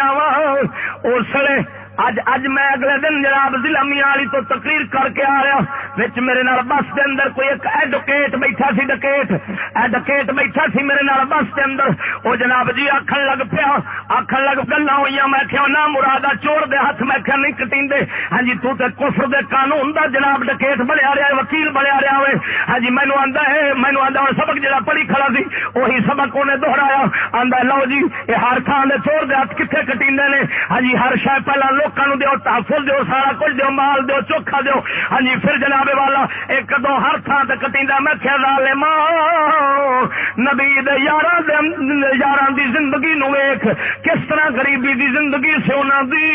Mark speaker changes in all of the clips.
Speaker 1: جاوا اس اج اج میں اگلے دن جناب ضلع میاں تو تقریر کر کے آ رہا بچ میرے نال بس کے اندر کوئی ایک ایڈوکیٹ بیٹھا سی ڈکیٹ ایڈوکیٹ بیٹھا سی میرے نال بس کے اندر وہ جناب جی آخر لگ پیا آخر لگ گلا ہوئی میں کیا نہ مرادہ چور دے ہاتھ میں کیا نہیں کٹی ہاں جی تو تے کفر دے قانون دا جناب ڈکیٹ بنیا رہا وکیل بنیا رہا ہوئے ہاں جی مینو آندا ہے مینو آندا ہوں سبق جڑا پڑھی کھڑا سی وہی سبق انہیں دوہرایا آندا لو جی یہ ہر تھان دے چور دے ہاتھ کتنے کٹی نے ہاں جی ہر شہ پہلا لوگوں دو تحفظ دو سارا کچھ دو مال دو چوکھا دو ہاں جی پھر جناب والا ایک دو ہر تھان سے کٹی میں خیال نبی یار یار دی زندگی نو ویخ کس طرح غریبی دی زندگی سے سونا دی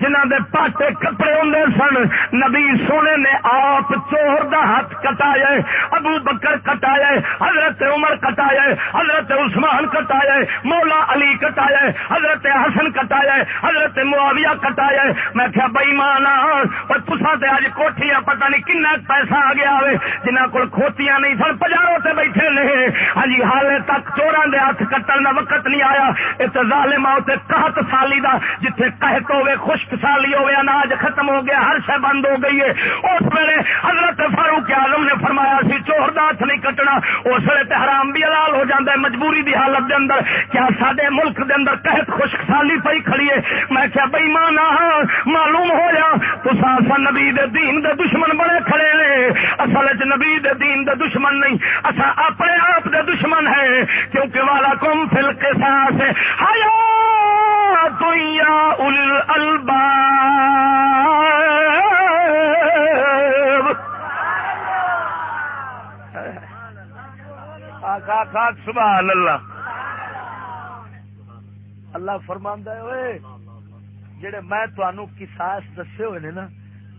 Speaker 1: جنہ دے پاٹے کپڑے ہوں سن، نبی سونے نے آپ چور دا ہاتھ کٹایا ابو بکر کٹایا حضرت عمر کٹایا حضرت عثمان کٹایا مولا علی کٹایا حضرت حسن کٹایا حضرت معاویہ کٹایا میں کیا بئی مانا تسا تے اج کوٹیاں پتہ نہیں کن پیسہ آ گیا ہوئے جنہ کو کھوتیاں نہیں سن پجاروں سے بیٹھے جی تک چوراں دے ہاتھ کٹن کا وقت نہیں آیا۔ ات ظالم تے قحط سالی دا، جتھے قحط ہوے خشک سالی ہوے اناج ختم ہو گیا، ہر شے بند ہو گئی ہے۔ اس ویلے حضرت فاروق اعظم نے فرمایا سی چور دا ہاتھ نہیں کٹنا، اس ویلے تے حرام بھی حلال ہو جاندا ہے، مجبوری دی حالت دے اندر۔ کیا ساڈے ملک دے اندر قحط خشک سالی پئی کھڑی ہے؟ میں کیا بئی مانا ہاں؟ معلوم ہو جا تو نبی دے دین دے دشمن بڑے کھڑے نے اصل چ نبی دے دین دے دشمن نہیں اصا اپنے آپ دشمن ہے، کیونکہ والا کم فل کے ساتھ ہیا تو البا سبحان اللہ۔ اللہ فرماندہ ہوئے جڑے میں تنوع کساس دسے ہوئے نے نا،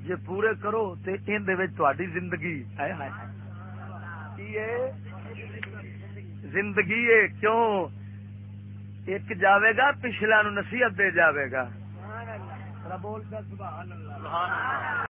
Speaker 1: جے پورے کرو، تے ان دے وچ تہاڈی زندگی۔ ہائے ہائے زندگی ہے کیوں ایک جاوے گا پچھلا نو نصیحت دے جاوے گا